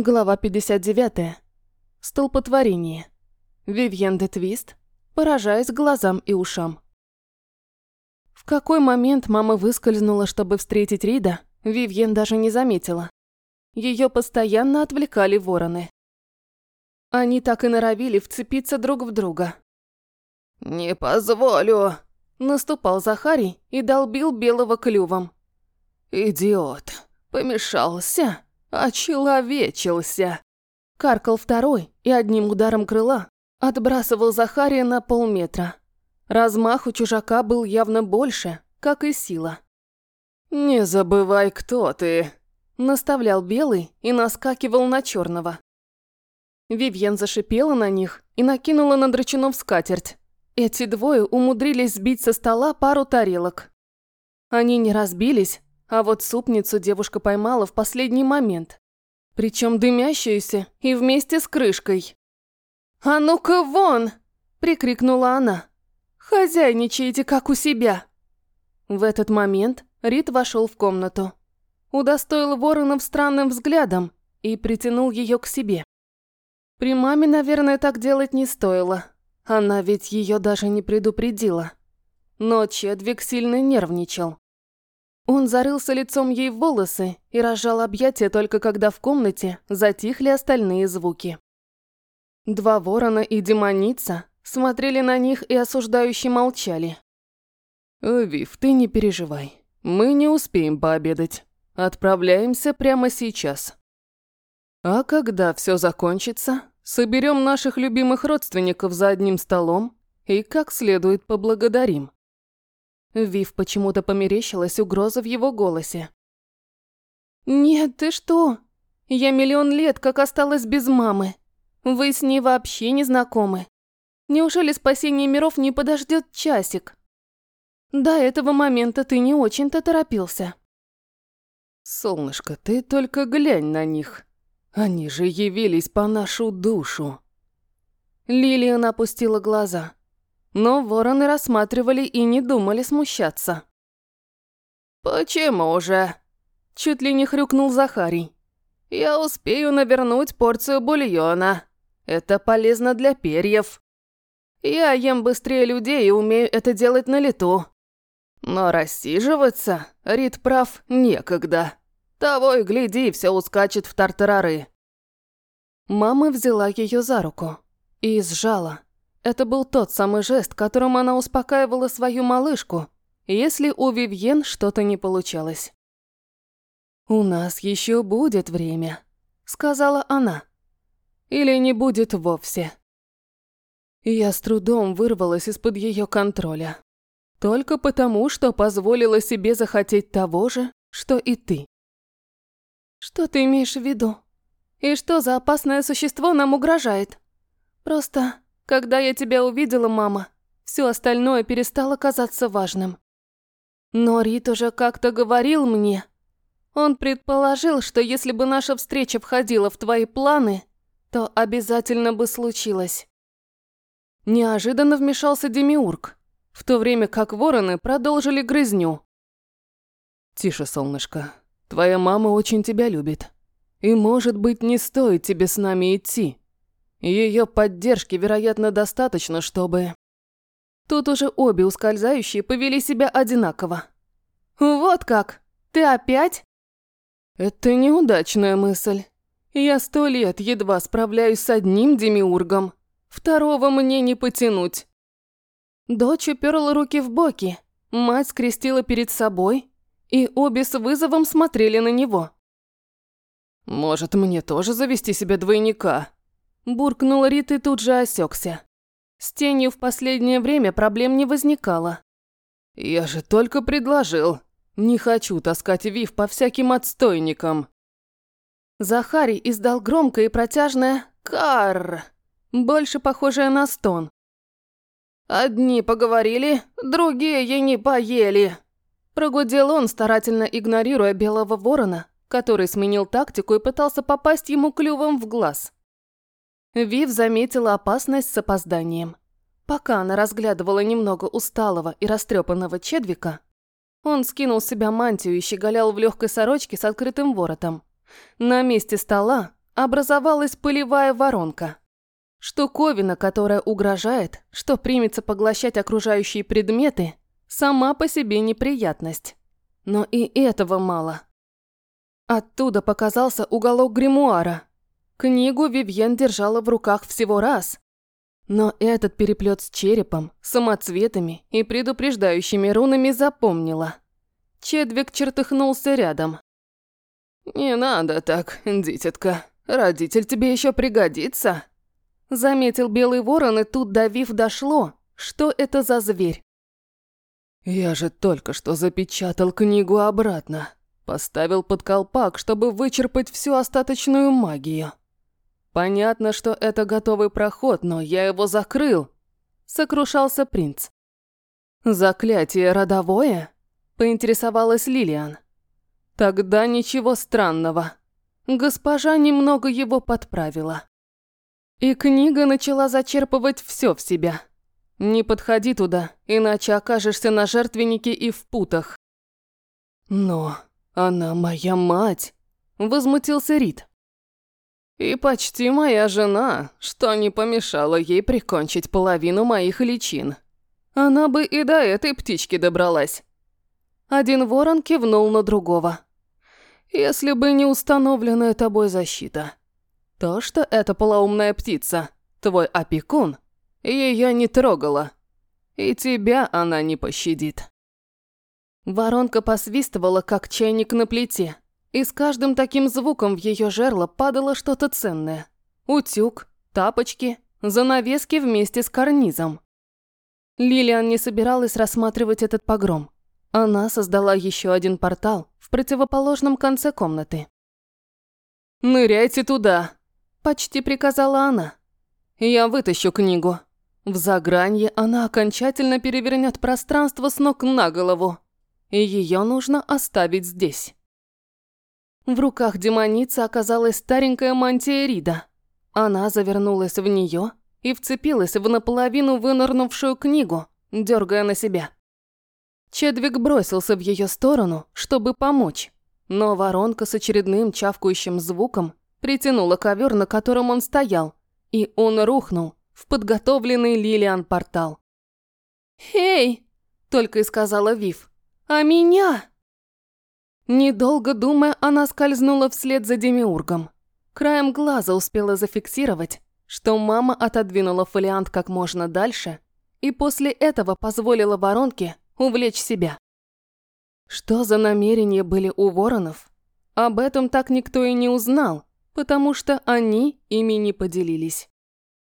Глава 59. Столпотворение. Вивьен де Твист, поражаясь глазам и ушам. В какой момент мама выскользнула, чтобы встретить Рида, Вивьен даже не заметила. Ее постоянно отвлекали вороны. Они так и норовили вцепиться друг в друга. «Не позволю!» Наступал Захарий и долбил белого клювом. «Идиот! Помешался!» «Очеловечился!» Каркал второй и одним ударом крыла отбрасывал Захария на полметра. Размах у чужака был явно больше, как и сила. «Не забывай, кто ты!» Наставлял белый и наскакивал на черного. Вивьен зашипела на них и накинула на драчунов скатерть. Эти двое умудрились сбить со стола пару тарелок. Они не разбились, а вот супницу девушка поймала в последний момент. Причем дымящуюся и вместе с крышкой. «А ну-ка вон!» – прикрикнула она. «Хозяйничайте, как у себя!» В этот момент Рит вошел в комнату. Удостоил Воронов странным взглядом и притянул ее к себе. При маме, наверное, так делать не стоило. Она ведь ее даже не предупредила. Но Чедвик сильно нервничал. Он зарылся лицом ей в волосы и разжал объятия только когда в комнате затихли остальные звуки. Два ворона и демоница смотрели на них и осуждающе молчали. «Вив, ты не переживай. Мы не успеем пообедать. Отправляемся прямо сейчас. А когда все закончится, соберем наших любимых родственников за одним столом и как следует поблагодарим. Вив почему-то померещилась угроза в его голосе. «Нет, ты что? Я миллион лет как осталась без мамы. Вы с ней вообще не знакомы. Неужели спасение миров не подождет часик? До этого момента ты не очень-то торопился». «Солнышко, ты только глянь на них. Они же явились по нашу душу». Лилиан опустила глаза. Но вороны рассматривали и не думали смущаться. «Почему же?» Чуть ли не хрюкнул Захарий. «Я успею навернуть порцию бульона. Это полезно для перьев. Я ем быстрее людей и умею это делать на лету. Но рассиживаться, Рид прав, некогда. Того и гляди, все ускачет в тартарары». Мама взяла ее за руку и сжала. Это был тот самый жест, которым она успокаивала свою малышку, если у Вивьен что-то не получалось. «У нас еще будет время», — сказала она. «Или не будет вовсе». Я с трудом вырвалась из-под ее контроля. Только потому, что позволила себе захотеть того же, что и ты. Что ты имеешь в виду? И что за опасное существо нам угрожает? Просто когда я тебя увидела, мама, все остальное перестало казаться важным. Но Рит уже как-то говорил мне. Он предположил, что если бы наша встреча входила в твои планы, то обязательно бы случилось. Неожиданно вмешался Демиург, в то время как вороны продолжили грызню. «Тише, солнышко. Твоя мама очень тебя любит. И, может быть, не стоит тебе с нами идти. Ее поддержки, вероятно, достаточно, чтобы... Тут уже обе ускользающие повели себя одинаково. «Вот как? Ты опять?» «Это неудачная мысль. Я сто лет едва справляюсь с одним демиургом. Второго мне не потянуть». Дочь уперла руки в боки, мать скрестила перед собой, и обе с вызовом смотрели на него. «Может, мне тоже завести себе двойника?» Буркнул Рит и тут же осекся. С тенью в последнее время проблем не возникало. «Я же только предложил. Не хочу таскать Вив по всяким отстойникам». Захарий издал громкое и протяжное «Карр», больше похожее на стон. «Одни поговорили, другие не поели», прогудел он, старательно игнорируя белого ворона, который сменил тактику и пытался попасть ему клювом в глаз. Вив заметила опасность с опозданием. Пока она разглядывала немного усталого и растрепанного Чедвика, он скинул с себя мантию и щеголял в легкой сорочке с открытым воротом. На месте стола образовалась пылевая воронка. Штуковина, которая угрожает, что примется поглощать окружающие предметы, сама по себе неприятность. Но и этого мало. Оттуда показался уголок гримуара. Книгу Вивьен держала в руках всего раз. Но этот переплет с черепом, самоцветами и предупреждающими рунами запомнила. Чедвик чертыхнулся рядом. «Не надо так, дитятка. Родитель тебе еще пригодится». Заметил белый ворон, и тут, давив, дошло, что это за зверь. «Я же только что запечатал книгу обратно. Поставил под колпак, чтобы вычерпать всю остаточную магию. Понятно, что это готовый проход, но я его закрыл», — сокрушался принц. «Заклятие родовое?» — поинтересовалась Лилиан. «Тогда ничего странного. Госпожа немного его подправила». И книга начала зачерпывать все в себя. Не подходи туда, иначе окажешься на жертвеннике и в путах. Но она моя мать, возмутился Рид. И почти моя жена, что не помешало ей прикончить половину моих личин. Она бы и до этой птички добралась. Один ворон кивнул на другого. Если бы не установленная тобой защита. То, что эта полоумная птица, твой опекун, ее не трогала. И тебя она не пощадит. Воронка посвистывала, как чайник на плите, и с каждым таким звуком в ее жерло падало что-то ценное. Утюг, тапочки, занавески вместе с карнизом. Лилиан не собиралась рассматривать этот погром. Она создала еще один портал в противоположном конце комнаты. «Ныряйте туда!» Почти приказала она. Я вытащу книгу. В загранье она окончательно перевернет пространство с ног на голову. И ее нужно оставить здесь. В руках демоницы оказалась старенькая мантия Рида. Она завернулась в нее и вцепилась в наполовину вынырнувшую книгу, дергая на себя. Чедвик бросился в ее сторону, чтобы помочь, но воронка с очередным чавкающим звуком притянула ковер, на котором он стоял, и он рухнул в подготовленный Лилиан портал. «Эй!» – только и сказала Вив. «А меня?» Недолго думая, она скользнула вслед за Демиургом. Краем глаза успела зафиксировать, что мама отодвинула фолиант как можно дальше и после этого позволила воронке увлечь себя. Что за намерения были у воронов? Об этом так никто и не узнал, потому что они ими не поделились.